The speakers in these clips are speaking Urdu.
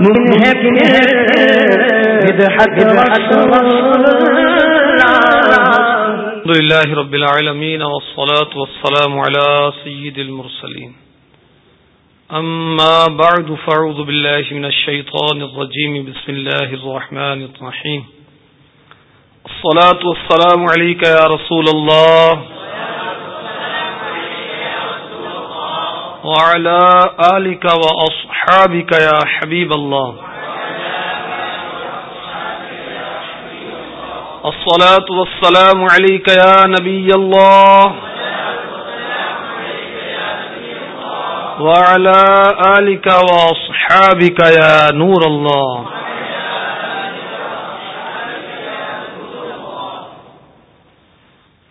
الحمد لله رب العالمين والصلاة والسلام على سيد المرسلين. أما بعد فاعوذ بالله من الشيطان الرجيم. بسم الله الرحمن الرحيم. الصلاة والسلام عليك يا رسول الله. وعلى آلك وأصحابك يا حبيب الله. الصلاة والسلام عليك يا نبي الله. وعلى آلك وأصحابك يا نور الله.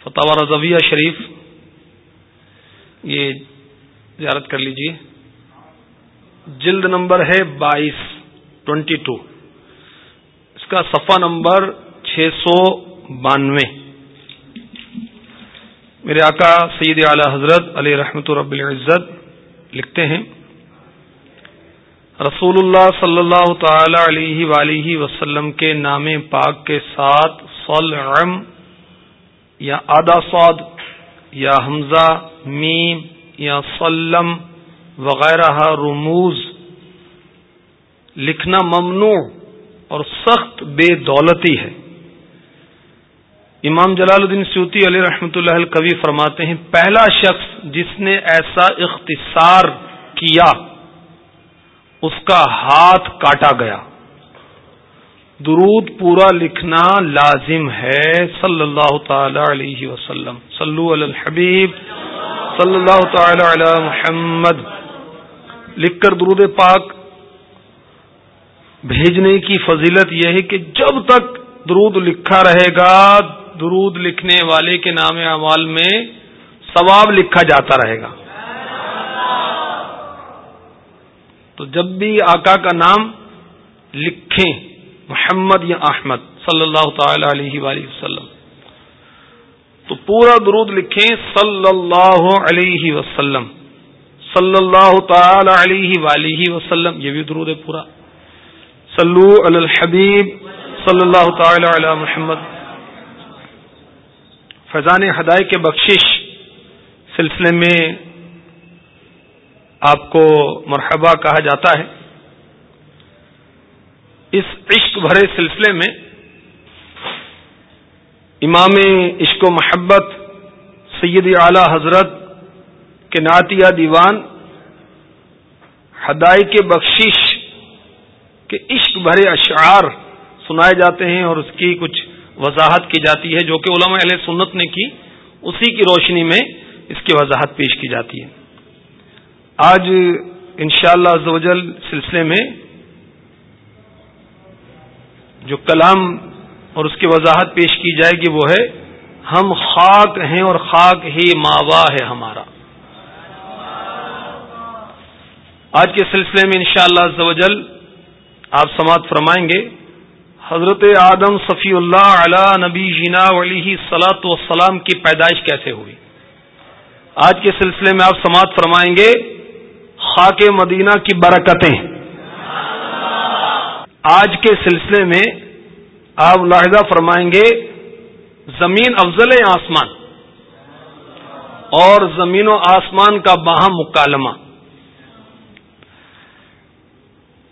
فتح رضویہ شریف، یہ زیارت کر لیجیے۔ جلد نمبر ہے بائیس ٹوینٹی ٹو۔ اس کا صفحہ نمبر چھ سو بانوے۔ میرے آقا سید اعلی حضرت علی رحمت رب العزت لکھتے ہیں، رسول اللہ صلی اللہ تعالی علیہ ولیہ وسلم کے نام پاک کے ساتھ صلعم یا آدھا سعد یا حمزہ میم یا سلم وغیرہ رموز لکھنا ممنوع اور سخت بے دولتی ہے۔ امام جلال الدین سیوتی علی رحمۃ اللہ کبھی فرماتے ہیں، پہلا شخص جس نے ایسا اختصار کیا، اس کا ہاتھ کاٹا گیا۔ درود پورا لکھنا لازم ہے، صلی اللہ تعالی علیہ وسلم۔ صلو علی الحبیب۔ صلی اللہ تعالی علی محمد، لکھ کر درود پاک بھیجنے کی فضیلت یہ ہے کہ جب تک درود لکھا رہے گا، درود لکھنے والے کے نام اعمال میں ثواب لکھا جاتا رہے گا۔ تو جب بھی آقا کا نام لکھیں، محمد یا احمد صلی اللہ تعالی علیہ وآلہ وسلم تو پورا درود لکھیں صلی اللہ علیہ وسلم۔ صلی اللہ تعالی علیہ ولیہ وسلم، یہ بھی درود ہے پورا۔ صلو علی الحبیب صلی اللہ تعالی علی محمد۔ فیضان ہدای کے بخشش سلسلے میں آپ کو مرحبا کہا جاتا ہے۔ اس عشق بھرے سلسلے میں امام عشق و محبت سید اعلی حضرت کے نعتیہ دیوان ہدائی کے بخشش کے عشق بھرے اشعار سنائے جاتے ہیں اور اس کی کچھ وضاحت کی جاتی ہے جو کہ علماء علیہ سنت نے کی، اسی کی روشنی میں اس کی وضاحت پیش کی جاتی ہے۔ آج انشاءاللہ شاء سلسلے میں جو کلام اور اس کی وضاحت پیش کی جائے گی، وہ ہے، ہم خاک ہیں اور خاک ہی ماوا ہے ہمارا۔ آج کے سلسلے میں انشاءاللہ شاء اللہ آپ سماعت فرمائیں گے۔ حضرت آدم صفی اللہ علی نبی جینا علی سلاۃ وسلام کی پیدائش کیسے ہوئی؟ آج کے سلسلے میں آپ سماعت فرمائیں گے، خاک مدینہ کی برکتیں۔ آج کے سلسلے میں آپ لاحدہ فرمائیں گے، زمین افضل آسمان؟ اور زمین و آسمان کا باہم مکالمہ۔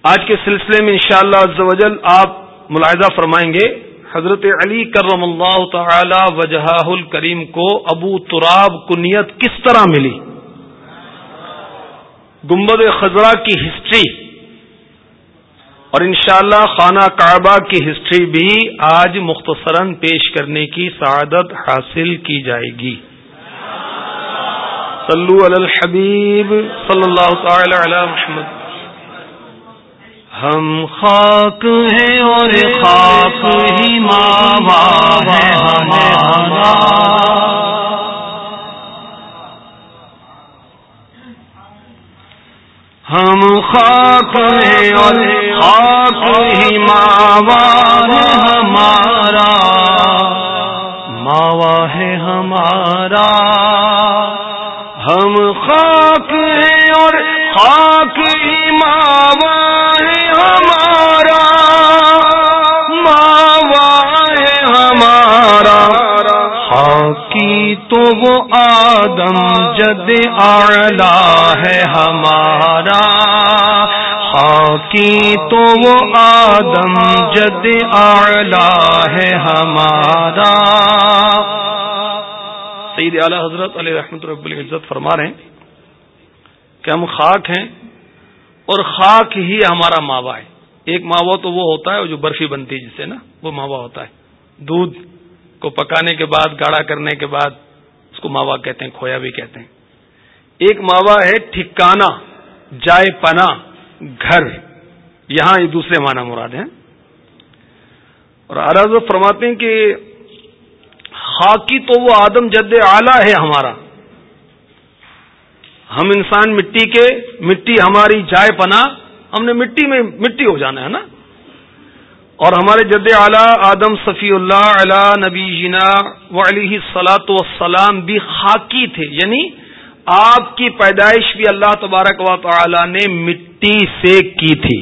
آج کے سلسلے میں انشاءاللہ شاء اللہ آپ ملاحظہ فرمائیں گے، حضرت علی کرم اللہ تعالی وجہ الکریم کو ابو تراب کنیت کس طرح ملی؟ گمبد خزرہ کی ہسٹری۔ اور انشاءاللہ خانہ کعبہ کی ہسٹری بھی آج مختصراً پیش کرنے کی سعادت حاصل کی جائے گی۔ صلو علی الحبیب صلی اللہ تعالی علی محمد۔ ہم خاک ہیں اور خاک ہی ماما ہے ہمارا۔ ہم خاک ہیں اور خاک ہی ماوا ہمارا۔ ماوا ہے ہمارا۔ تو وہ آدم جد آلہ ہے ہمارا۔ خاکی تو وہ آدم جد آلہ ہے ہمارا۔ سید اعلی حضرت علیہ رحمت رب العزت فرما رہے ہیں کہ ہم خاک ہیں اور خاک ہی ہمارا ماوا ہے۔ ایک ماوا تو وہ ہوتا ہے جو برفی بنتی ہے جسے نا، وہ ماوا ہوتا ہے۔ دودھ۔ کو پکانے کے بعد، گاڑا کرنے کے بعد، اس کو ماوا کہتے ہیں، کھویا بھی کہتے ہیں۔ ایک ماوا ہے ٹھکانا جائے پنا گھر۔ یہاں یہ دوسرے معنی مراد ہیں۔ اور آراز فرماتے ہیں کہ خاکی تو وہ آدم جد آلہ ہے ہمارا۔ ہم انسان مٹی کے، مٹی ہماری جائے پنا ہم نے مٹی میں، مٹی ہو جانا ہے نا۔ اور ہمارے جد اعلی آدم صفی اللہ علی نبی جینا و علی سلاۃ وسلام بھی خاکی تھے یعنی آپ کی پیدائش بھی اللہ تبارک و تعالی نے مٹی سے کی تھی۔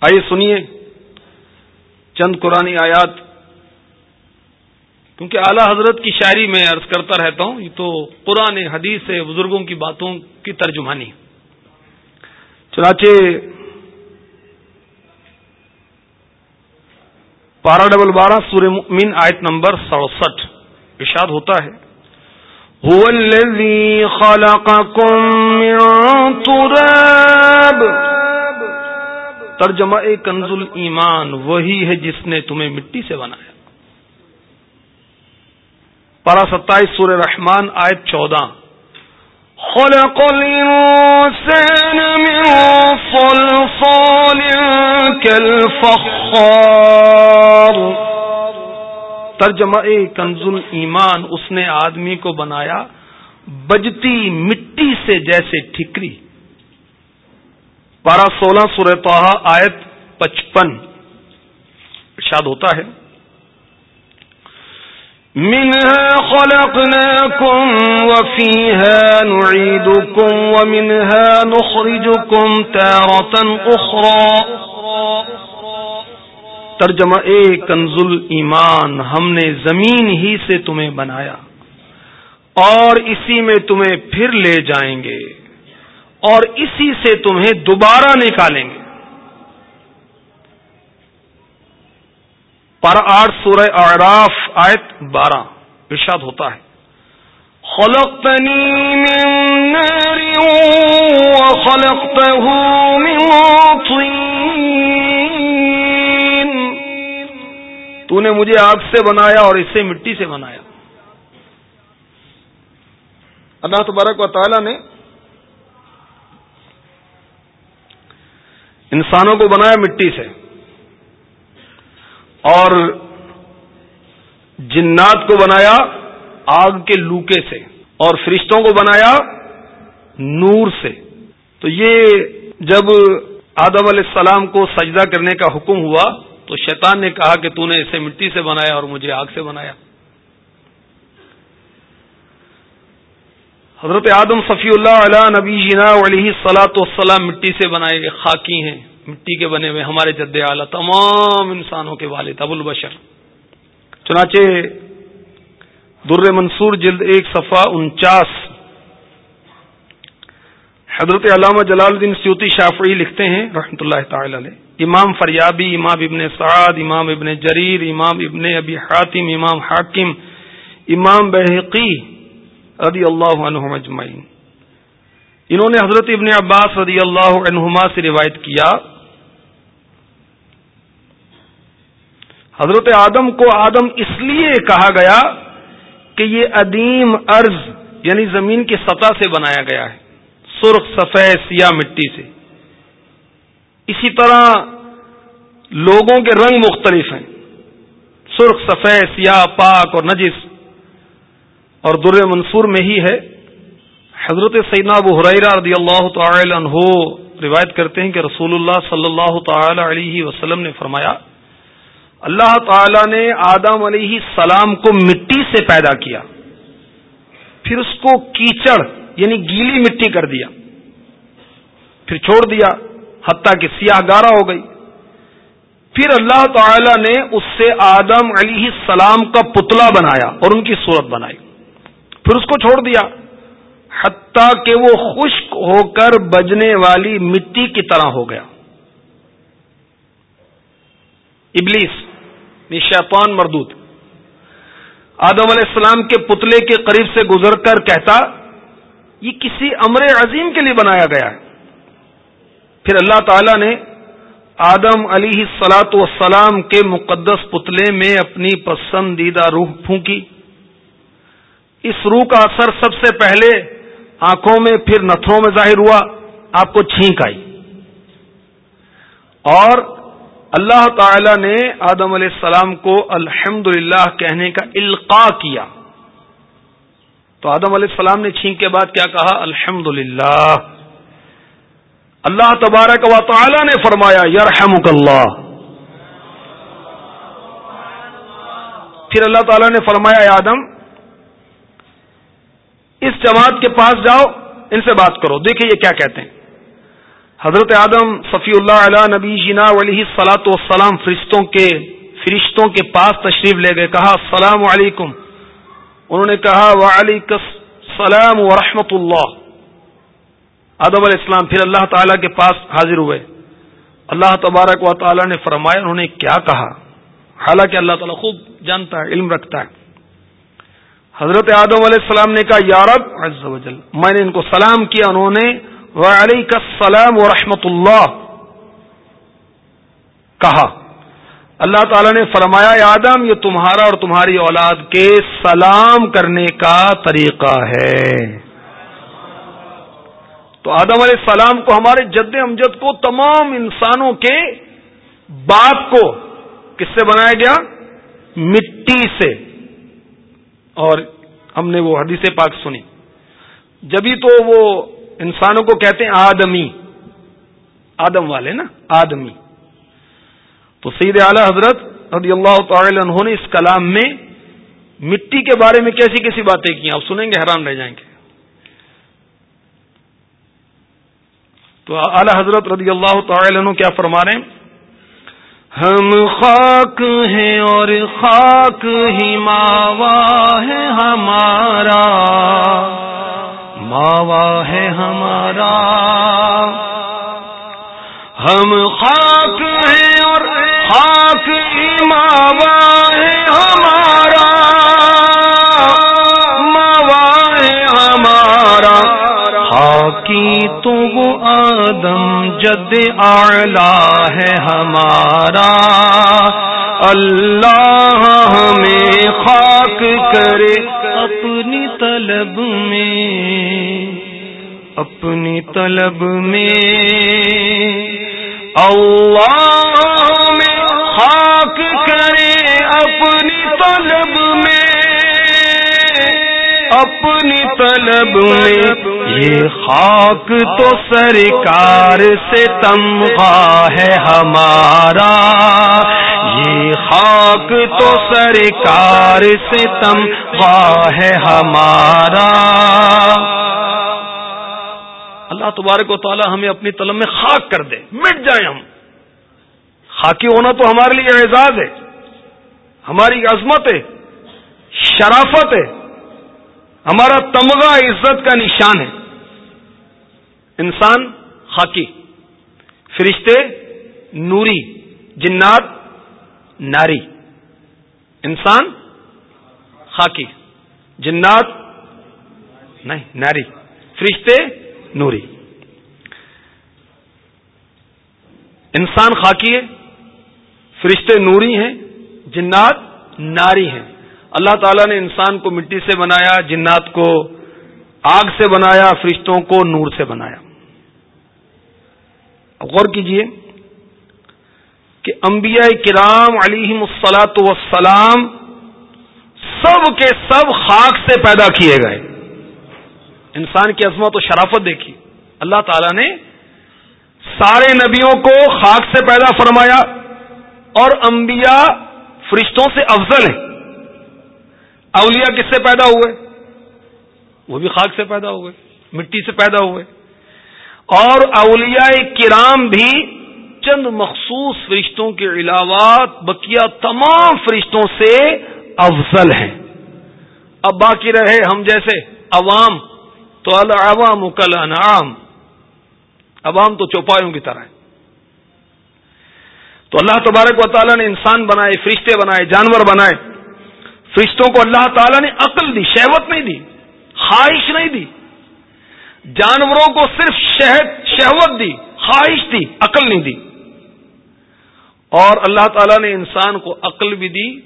آئیے سنیے چند قرآن آیات۔ کیونکہ اعلی حضرت کی شاعری میں عرض کرتا رہتا ہوں، یہ تو قرآن حدیث سے بزرگوں کی باتوں کی ترجمانی چنانچہ بارہ ڈبل بارہ سور مین آیت نمبر سڑسٹھ، ارشاد ہوتا ہے۔ ترجمہ کنز ایمان وہی ہے جس نے تمہیں مٹی سے بنایا۔ پارا ستائیس سور رحمان آیت چودہ۔ خلق الانسان من صلصال كالفخار۔ ترجمہ کنز ایمان اس نے آدمی کو بنایا بجتی مٹی سے جیسے ٹھکری۔ پارہ سولہ سورہ توحا آیت پچپن۔ ارشاد ہوتا ہے۔ منها خلقناكم وفيها نعيدكم ومنها نخرجكم تارة أخرى. ترجمہ اے کنزل ایمان، ہم نے زمین ہی سے تمہیں بنایا اور اسی میں تمہیں پھر لے جائیں گے اور اسی سے تمہیں دوبارہ نکالیں گے۔ پر آٹھ سورہ اعراف آیت بارہ ارشاد ہوتا ہے۔ خلقتنی من نار وخلقته من طین۔ تو نے مجھے آگ سے بنایا اور اسے مٹی سے بنایا۔ اللہ تبارک و تعالی نے انسانوں کو بنایا مٹی سے۔ اور جنات کو بنایا آگ کے لوکے سے اور فرشتوں کو بنایا نور سے۔ تو یہ جب آدم علیہ السلام کو سجدہ کرنے کا حکم ہوا، تو شیطان نے کہا کہ تو نے اسے مٹی سے بنایا اور مجھے آگ سے بنایا۔ حضرت آدم صفی اللہ علیہ نبی جینا علیہ سلاۃ وسلام مٹی سے بنائے گئے خاکی ہیں۔ مٹی کے بنے ہوئے ہمارے جد اعلیٰ، تمام انسانوں کے والد، ابو البشر۔ چنانچہ در منصور جلد ایک صفحہ انچاس۔ حضرت علامہ جلال الدین سیوتی شافعی لکھتے ہیں، رحمۃ اللہ تعالی علیہ۔ امام فریابی، امام ابن سعد، امام ابن جریر، امام ابن ابی حاتم، امام حاکم، امام بحقی رضی اللہ عنہ اجمعین۔ انہوں نے حضرت ابن عباس رضی اللہ عنہما سے روایت کیا۔ حضرت آدم کو آدم اس لیے کہا گیا کہ یہ عدیم ارض یعنی زمین کی سطح سے بنایا گیا ہے، سرخ، سفید، سیاہ مٹی سے۔ اسی طرح لوگوں کے رنگ مختلف ہیں۔ سرخ، سفید، سیاہ، پاک اور نجس۔ اور در منصور میں ہی ہے۔ حضرت سیدنا ابو حریرہ رضی اللہ تعالی عنہ روایت کرتے ہیں کہ رسول اللہ صلی اللہ تعالی علیہ وسلم نے فرمایا اللہ تعالی نے آدم علیہ السلام کو مٹی سے پیدا کیا، پھر اس کو کیچڑ یعنی گیلی مٹی کر دیا، پھر چھوڑ دیا، حتیٰ کہ سیاہ گارا ہو گئی۔ پھر اللہ تعالی نے اس سے آدم علی السلام کا پتلا بنایا اور ان کی صورت بنائی۔ پھر اس کو چھوڑ دیا، حتیٰ کہ وہ خشک ہو کر بجنے والی مٹی کی طرح ہو گیا۔ ابلیس شیطان مردود آدم علیہ السلام کے پتلے کے قریب سے گزر کر کہتا، یہ کسی امر عظیم کے لیے بنایا گیا ہے۔ پھر اللہ تعالی نے آدم علی سلاۃ وسلام کے مقدس پتلے میں اپنی پسندیدہ روح پھونکی۔ اس روح کا اثر سب سے پہلے آنکھوں میں، پھر نتھروں میں ظاہر ہوا، آپ کو چھینک آئی۔ اور اللہ تعالی نے آدم علیہ السلام کو الحمد کہنے کا القاع کیا۔ تو آدم علیہ السلام نے چھینک کے بعد کیا کہا؟ الحمد اللہ تبارک و تعالی نے فرمایا یرحمک اللہ پھر اللہ تعالی نے فرمایا آدم، اس جماعت کے پاس جاؤ، ان سے بات کرو۔ دیکھیں یہ کیا کہتے ہیں۔ حضرت آدم صفی اللہ علیہ نبی جنا علیہ سلاۃ وسلام فرشتوں کے فرشتوں کے پاس تشریف لے گئے، کہا، السلام علیکم. انہوں نے کہا، وعلیکم السلام ورحمۃ اللہ. آدم علیہ السلام پھر اللہ تعالیٰ کے پاس حاضر ہوئے۔ اللہ تبارک و تعالیٰ نے فرمایا، انہوں نے کیا کہا؟ حالانکہ اللہ تعالیٰ خوب جانتا ہے، علم رکھتا ہے۔ حضرت آدم علیہ السلام نے کہا یارب عز و جل، میں نے ان کو سلام کیا، انہوں نے السلام و رحمت اللہ کہا۔ اللہ تعالیٰ نے فرمایا آدم، یہ تمہارا اور تمہاری اولاد کے سلام کرنے کا طریقہ ہے۔ تو آدم علیہ السلام کو، ہمارے جد امجد کو، تمام انسانوں کے باپ کو کس سے بنایا گیا؟ مٹی سے۔ اور ہم نے وہ حدیث پاک سنی۔ جبھی تو وہ انسانوں کو کہتے ہیں آدمی۔ آدم والے نا، آدمی۔ تو سید اعلی حضرت رضی اللہ تعالی عنہ نے اس کلام میں مٹی کے بارے میں کیسی کیسی باتیں کی آپ سنیں گے، حیران رہ جائیں گے۔ تو اعلی حضرت رضی اللہ تعالی عنہ کیا فرما رہے ہیں؟ ہم خاک ہیں اور خاک ہی ماوا ہے ہمارا۔ ماوا ہے ہمارا۔ ہم خاک ہیں اور خاک ہی ماوا ہے ہمارا۔ کی تو وہ آدم جد آلہ ہے ہمارا۔ اللہ ہمیں خاک کرے اپنی طلب میں۔ اپنی طلب میں اللہ ہمیں خاک کرے اپنی طلب میں اپنی طلب میں یہ خاک تو سرکار سے تمغا ہے ہمارا یہ خاک تو سرکار سے تمغا ہے ہمارا اللہ تبارک و تعالی ہمیں اپنی طلب میں خاک کر دے۔ مٹ جائیں ہم۔ خاکی ہونا تو ہمارے لیے اعزاز ہے۔ ہماری عظمت ہے۔ شرافت ہے۔ ہمارا تمغہ عزت کا نشان ہے۔ انسان خاکی، فرشتے نوری، جنات ناری۔ انسان خاکی، جنات نہیں، ناری۔ فرشتے نوری۔ انسان خاکی ہے، فرشتے نوری ہیں، جنات ناری ہیں۔ اللہ تعالیٰ نے انسان کو مٹی سے بنایا، جنات کو آگ سے بنایا، فرشتوں کو نور سے بنایا۔ غور کیجیے کہ انبیاء کرام علی مسلاط وسلام سب کے سب خاک سے پیدا کیے گئے۔ انسان کی عظمت و شرافت دیکھی۔ اللہ تعالی نے سارے نبیوں کو خاک سے پیدا فرمایا اور انبیاء فرشتوں سے افضل ہیں۔ اولیاء کس سے پیدا ہوئے؟ وہ بھی خاک سے پیدا ہوئے، مٹی سے پیدا ہوئے۔ اور اولیاء کرام بھی چند مخصوص فرشتوں کے علاوہ بقیہ تمام فرشتوں سے افضل ہیں۔ اب باقی رہے ہم جیسے عوام۔ تو العوام کل انعام عوام تو چوپایوں کی طرح ہے تو اللہ تبارک و تعالیٰ نے انسان بنائے، فرشتے بنائے، جانور بنائے۔ فرشتوں کو اللہ تعالیٰ نے عقل دی، شہوت نہیں دی، خواہش نہیں دی۔ جانوروں کو صرف شہد، شہوت دی، خواہش دی، عقل نہیں دی۔ اور اللہ تعالیٰ نے انسان کو عقل بھی دی،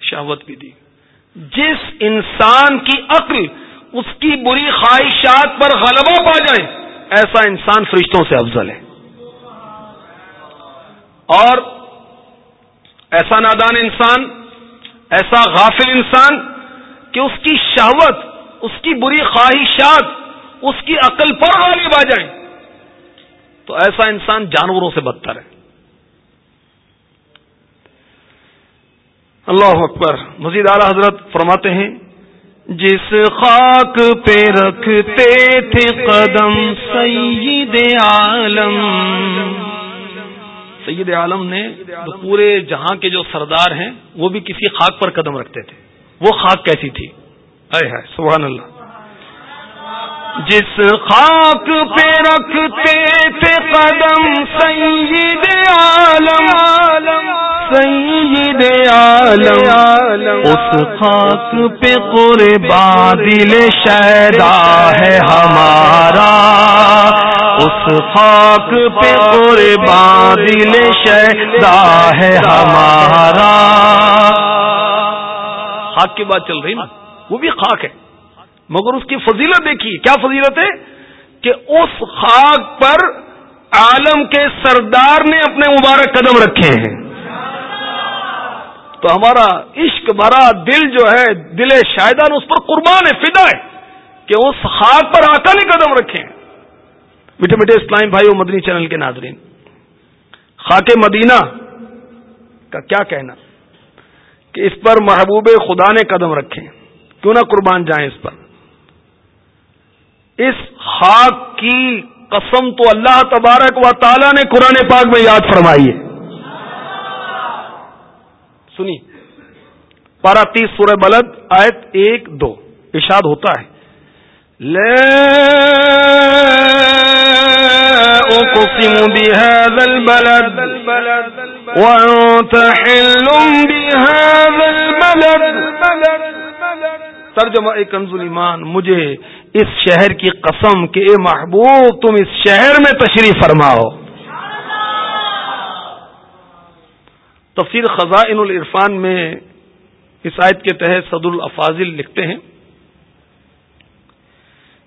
شہوت بھی دی۔ جس انسان کی عقل اس کی بری خواہشات پر غلبہ پا جائے، ایسا انسان فرشتوں سے افضل ہے۔ اور ایسا نادان انسان، ایسا غافل انسان کہ اس کی شہوت، اس کی بری خواہشات، اس کی عقل پر غالب آ جائیں تو ایسا انسان جانوروں سے بدتر ہے۔ اللہ اکبر۔ مزید اعلی حضرت فرماتے ہیں جس خاک پہ رکھتے تھے قدم، سید عالم۔ سید عالم نے پورے جہاں کے جو سردار ہیں، وہ بھی کسی خاک پر قدم رکھتے تھے۔ وہ خاک کیسی تھی؟ اے ہے سبحان اللہ۔ جس خاک پہ رکھتے تھے قدم، سید عالم سید عالم، اس خاک پہ قربان دل شیدا ہے ہمارا، اس خاک پہ قربان دل شیدا ہے ہمارا۔ خاک کی بات چل رہی نا؟ وہ بھی خاک ہے۔ مگر اس کی فضیلت دیکھیے کیا فضیلت ہے؟ کہ اس خاک پر عالم کے سردار نے اپنے مبارک قدم رکھے ہیں۔ تو ہمارا عشق بھرا دل جو ہے، دل شاہدان، اس پر قربان ہے فدا ہے کہ اس خاک پر آقا نے قدم رکھے ہیں۔ میٹھے میٹھے اسلام بھائی مدنی چینل کے ناظرین، خاک مدینہ کا کیا کہنا؟ کہ اس پر محبوب خدا نے قدم رکھے کیوں نہ قربان جائیں اس پر؟ اس خاک کی قسم تو اللہ تبارک و تعالی نے قرآن پاک میں یاد فرمائی ہے۔ سنی۔ پارا تیس سورہ بلد، آیت ایک دو۔ ارشاد ہوتا ہے۔ اقسم بهذا البلد وانت حل بهذا البلد۔ ترجمہ کنز ایمان مجھے اس شہر کی قسم کہ اے محبوب تم اس شہر میں تشریف فرماؤ۔ تفسیر خزائن العرفان میں اس آیت کے تحت صد الافاظل لکھتے ہیں۔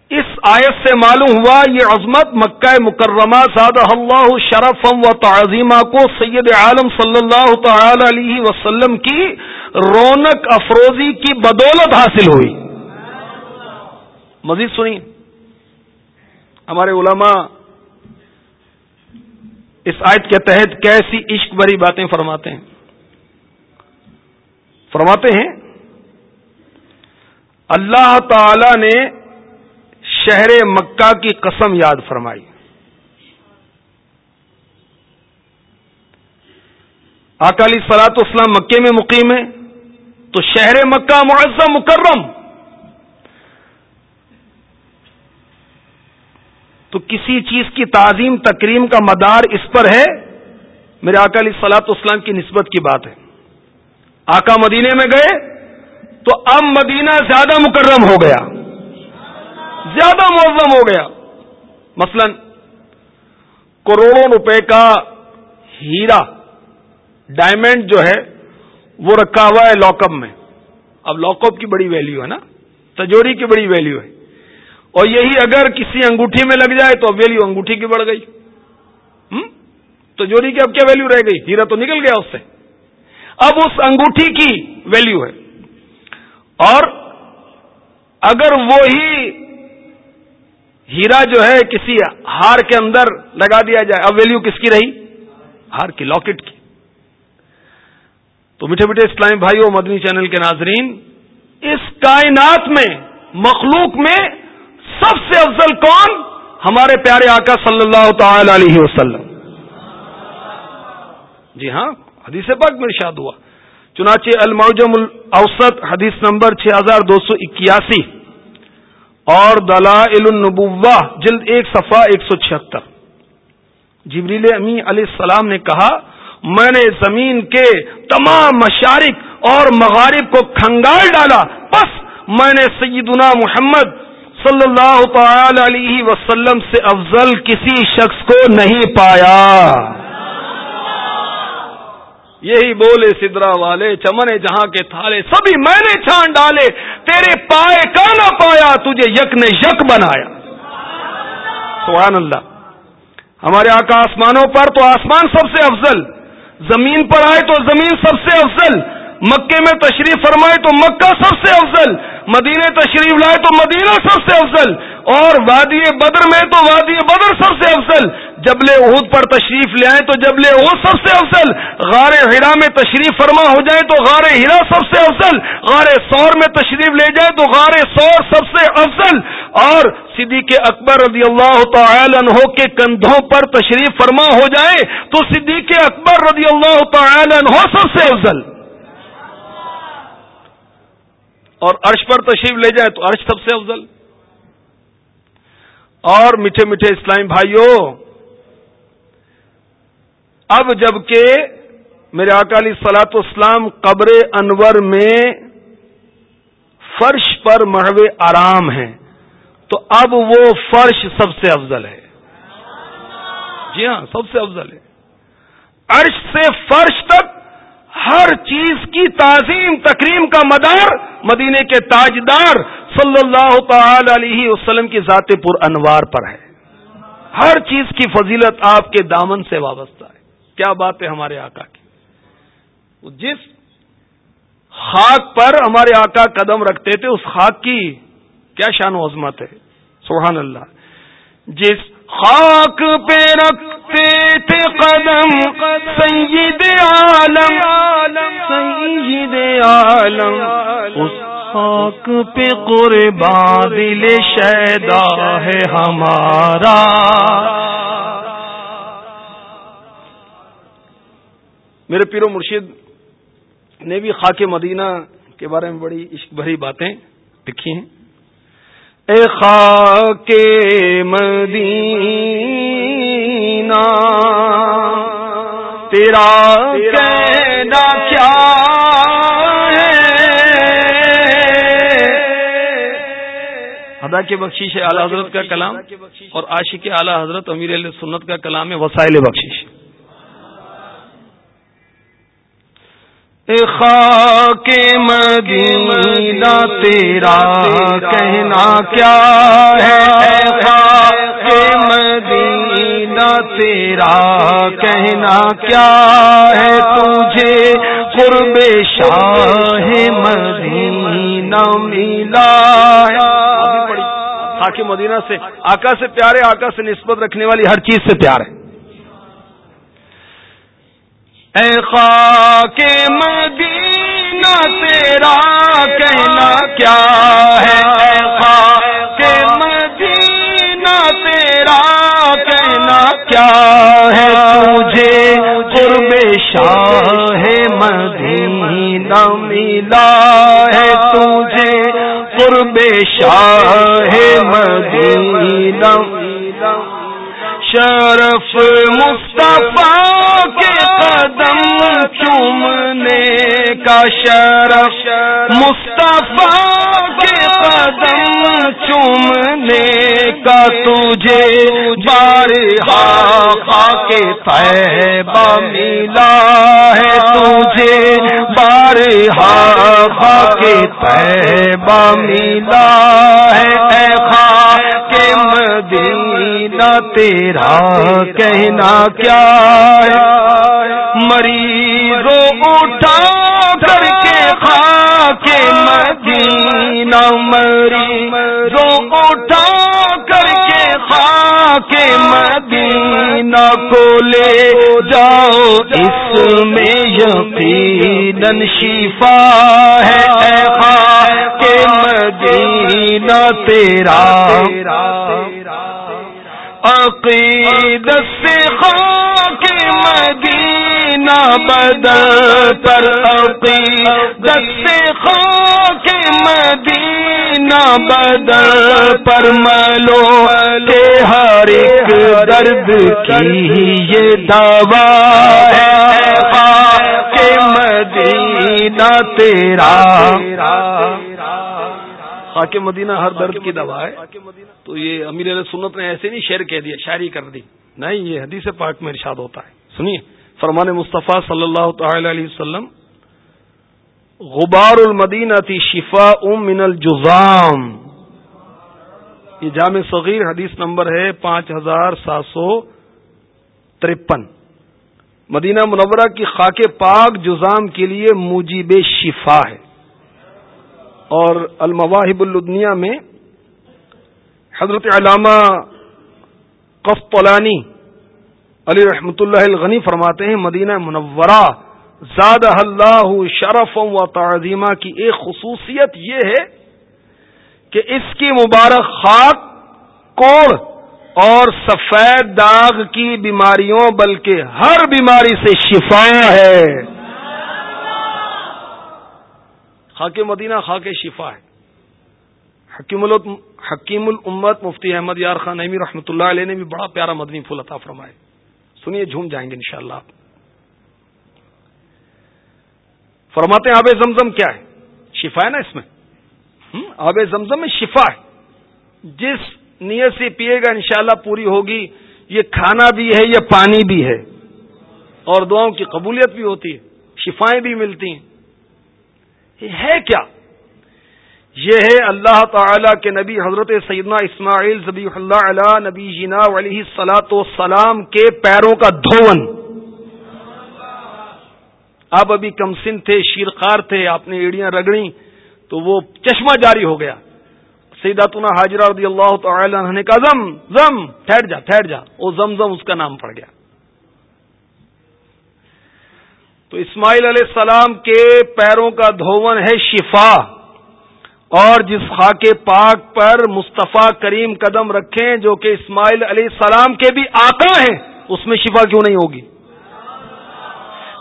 اس آیت سے معلوم ہوا یہ عظمت مکہ مکرمہ سادہ اللہ شرفم و تعظیمہ کو سید عالم صلی اللہ تعالی علیہ وسلم کی رونق افروزی کی بدولت حاصل ہوئی۔ مزید سنی ہمارے علماء اس آیت کے تحت کیسی عشق بری باتیں فرماتے ہیں۔ فرماتے ہیں، اللہ تعالی نے شہر مکہ کی قسم یاد فرمائی۔ اکالی سلاط اسلام مکے میں مقیم ہے تو شہر مکہ معظم مکرم۔ تو کسی چیز کی تعظیم تکریم کا مدار اس پر ہے؟ میرے اکالی سلاط اسلام کی نسبت کی بات ہے۔ آقا مدینے میں گئے تو اب مدینہ زیادہ مکرم ہو گیا۔ زیادہ معظم ہو گیا۔ مثلا کروڑوں روپے کا ہیرا ڈائمنڈ جو ہے وہ رکھا ہوا ہے لاک اپ میں۔ اب لاک اپ کی بڑی ویلیو ہے نا؟ تجوری کی بڑی ویلیو ہے۔ اور یہی اگر کسی انگوٹھی میں لگ جائے تو اب ویلیو انگوٹھی کی بڑھ گئی۔ تو تجوری کی اب کیا ویلیو رہ گئی؟ ہیرا تو نکل گیا اس سے۔ اب اس انگوٹھی کی ویلیو ہے۔ اور اگر وہی ہیرا جو ہے کسی ہار کے اندر لگا دیا جائے، اب ویلیو کس کی رہی؟ ہار کی لاکٹ کی۔ تو میٹھے میٹھے اسلامی بھائی اور مدنی چینل کے ناظرین، اس کائنات میں، مخلوق میں سب سے افضل کون؟ ہمارے پیارے آقا صلی اللہ تعالی علیہ وسلم۔ جی ہاں حدیث پاک میں ارشاد ہوا۔ چنانچہ الموجم الاوسط، حدیث نمبر چھ ہزار دو سو اکیاسی۔ اور دلائل النبوہ، جلد ایک، صفحہ ایک سو چھہتر۔ جبریل امی علیہ السلام نے کہا، میں نے زمین کے تمام مشارق اور مغارب کو کھنگال ڈالا، بس میں نے سیدنا محمد صلی اللہ تعالی علیہ وسلم سے افضل کسی شخص کو نہیں پایا۔ یہی بولے سدرا والے، چمنے جہاں کے تھالے، سبھی میں نے چھان ڈالے، تیرے پائے کا نہ پایا، تجھے یک نے یک بنایا۔ سبحان اللہ۔ ہمارے آقا آسمانوں پر تو آسمان سب سے افضل، زمین پر آئے تو زمین سب سے افضل، مکے میں تشریف فرمائے تو مکہ سب سے افضل مدینے تشریف لائے تو مدینہ سب سے افضل، اور وادی بدر میں تو وادی بدر سب سے افضل۔ جبل عہد پر تشریف لے آئے تو جبل عہد سب سے افضل۔ غار ہرا میں تشریف فرما ہو جائے تو غار ہرا سب سے افضل۔ غار سور میں تشریف لے جائے تو غار سور سب سے افضل۔ اور صدیق اکبر رضی اللہ تعالی عنہ کے کندھوں پر تشریف فرما ہو جائے تو صدیق اکبر رضی اللہ تعالی عنہ سب سے افضل۔ اور عرش پر تشریف لے جائے تو عرش سب سے افضل۔ اور میٹھے میٹھے اسلام بھائیوں اب جبکہ میرے اکالی سلاط اسلام قبر انور میں فرش پر محو آرام ہیں، تو اب وہ فرش سب سے افضل ہے۔ جی ہاں سب سے افضل ہے۔ عرش سے فرش تک ہر چیز کی تعظیم، تکریم کا مدار مدینے کے تاجدار صلی اللہ تعالی علیہ وسلم کی ذات پر انوار پر ہے۔ ہر چیز کی فضیلت آپ کے دامن سے وابستہ ہے۔ کیا بات ہے ہمارے آقا کی؟ جس خاک پر ہمارے آقا قدم رکھتے تھے، اس خاک کی کیا شان و عظمت ہے۔ سبحان اللہ۔ جس خاک پہ رکھتے تھے قدم، سید عالم سید عالم۔ اس خاک پہ قربان دل شیدا ہے ہمارا۔ میرے پیرو مرشید نے بھی خاک مدینہ کے بارے میں بڑی عشق بھری باتیں لکھی ہیں۔ اے خاک مدینہ، تیرا کہنا کیا ادا کے بخشش ہے اعلی حضرت کا کلام اور عاشق اعلی حضرت امیر علیہ سنت کا کلام ہے وسائل بخشش۔ خاک مدینہ تیرا کہنا کیا ہے؟ خاک مدینہ تیرا کہنا کیا ہے؟ تجھے قرب شاہ مدینہ ملا خاک مدینہ سے آقا سے پیارے، آقا سے نسبت رکھنے والی ہر چیز سے پیار ہے۔ اے خاک مدینہ تیرا کہنا کیا ہے؟ اے خاک مدینہ تیرا کہنا کیا ہے؟ تجھے قرب شاہ مدینہ ملا ہے۔ تجھے قرب شاہ مدینہ شرف مصطفیٰ چومنے کا شرف، مصطفیٰ کے قدم چومنے کا تجھے بار خا کے طیبہ ملا ہے تجھے بار خا کے طیبہ ملا ہے۔ اے مدینہ، تیرا کہنا کیا ہے؟ مریضوں اٹھا کر کے خاک مدینہ مریضوں اٹھا کر کے خاک مدینہ کو لے جاؤ۔ اس میں یقیناً شفا ہے۔ خاک مدینہ، تیرا عقیدت بدل پر عقیدت سے خاک مدینہ بدل پر ملو کے ہر ایک درد کی یہ دعا ہے۔ کہ مدینہ تیرا۔ خاک مدینہ ہر درد کی دوا ہے۔ تو یہ امیر علیہ سنت نے ایسے نہیں شعر کہہ دیا، شاعری کر دی۔ نہیں، یہ حدیث پاک میں ارشاد ہوتا ہے۔ سنیے۔ فرمان مصطفیٰ صلی اللہ تعالی علیہ وسلم، غبار المدینہ تی شفا ام من الجزام. یہ جامع صغیر حدیث نمبر ہے پانچ ہزار سات سو ترپن. مدینہ منورہ کی خاک پاک جزام کے لیے موجب شفا ہے۔ اور المواہب الدنیا میں حضرت علامہ قفطلانی علی رحمت اللہ الغنی فرماتے ہیں، مدینہ منورہ زاد اللہ شرف و تعظیمہ کی ایک خصوصیت یہ ہے کہ اس کی مبارک خاک کوڑ اور سفید داغ کی بیماریوں، بلکہ ہر بیماری سے شفا ہے۔ خاک مدینہ، خاک شفا ہے۔ حکیم حکیم الامت مفتی احمد یار خان نعمی رحمۃ اللہ علیہ نے بھی بڑا پیارا مدنی پھول عطا فرمائے سنیے، جھوم جائیں گے انشاءاللہ آپ۔ فرماتے ہیں، آب زمزم کیا ہے؟ شفا ہے نا اس میں؟ آب زمزم میں شفا ہے۔ جس نیت سے پیے گا انشاءاللہ پوری ہوگی، یہ کھانا بھی ہے، یہ پانی بھی ہے۔ اور دعاؤں کی قبولیت بھی ہوتی ہے، شفائیں بھی ملتی ہیں۔ یہ ہے کیا؟ یہ ہے اللہ تعالی کے نبی حضرت سیدنا اسماعیل زبی اللہ علیہ نبی جینا علیہ سلاۃ وسلام کے پیروں کا دھون۔ آپ ابھی کمسن تھے شیرخار تھے، آپ نے ایڑیاں رگڑی تو وہ چشمہ جاری ہو گیا۔ سیداتنا حاجرہ رضی اللہ تعالی نے کہا، زم زم، ٹھہر جا ٹھہر جا۔ وہ زم زم، اس کا نام پڑ گیا۔ تو اسماعیل علیہ السلام کے پیروں کا دھون ہے شفا۔ اور جس خاک پاک پر مصطفیٰ کریم قدم رکھیں جو کہ اسماعیل علیہ السلام کے بھی آقا ہیں، اس میں شفا کیوں نہیں ہوگی؟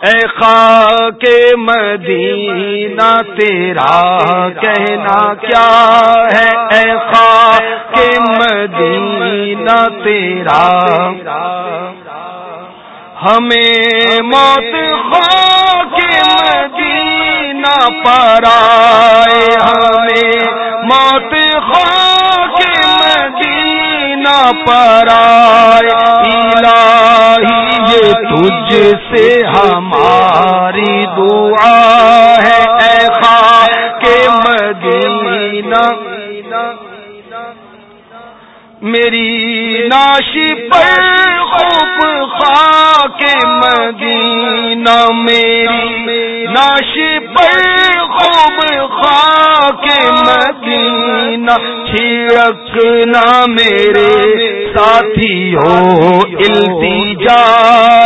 اے خاک مدینہ، تیرا کہنا کیا ہے؟ اے خاک مدینہ، تیرا ہمیں موت خاک مدینہ پر ہمیں موت خاک مدینہ پر آئے الہی، یہ تجھ سے ہماری دعا ہے، اے خاک مدینہ۔ میری ناشی پر خوب خاک مدینہ، میری ناشی پر خاک مدینہ چھڑکنا میرے ساتھی ہو، التجا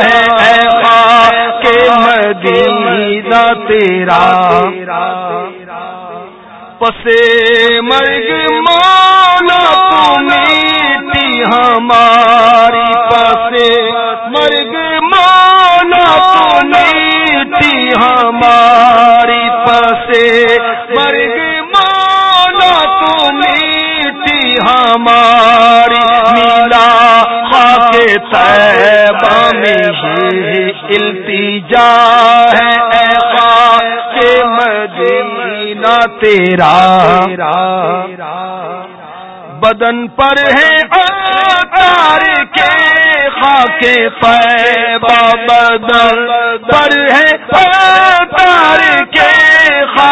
ہے، اے خاک مدینہ تیرا۔ پسے مرگ مانا میٹی ہماری۔ پسے مرگ مانا میٹی ہماری۔ پسے ہماری میلا خاک طیبہ میں التجا ہے۔ اے خاک مدینہ تیرا۔ بدن پر ہے اتار کے خاک پیبا بدن پر ہے اتار کے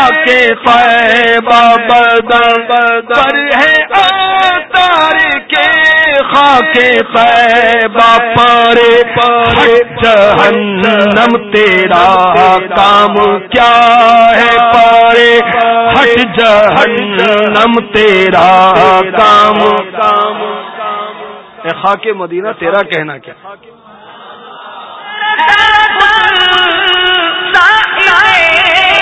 خاک پیبا بدن پر ہے اتار کے خاک پیبا پارے پارے۔ جہنم تیرا کام کیا ہے پارے۔ ہٹ جہنم تیرا کام۔ کام خاک مدینہ، تیرا کہنا کیا؟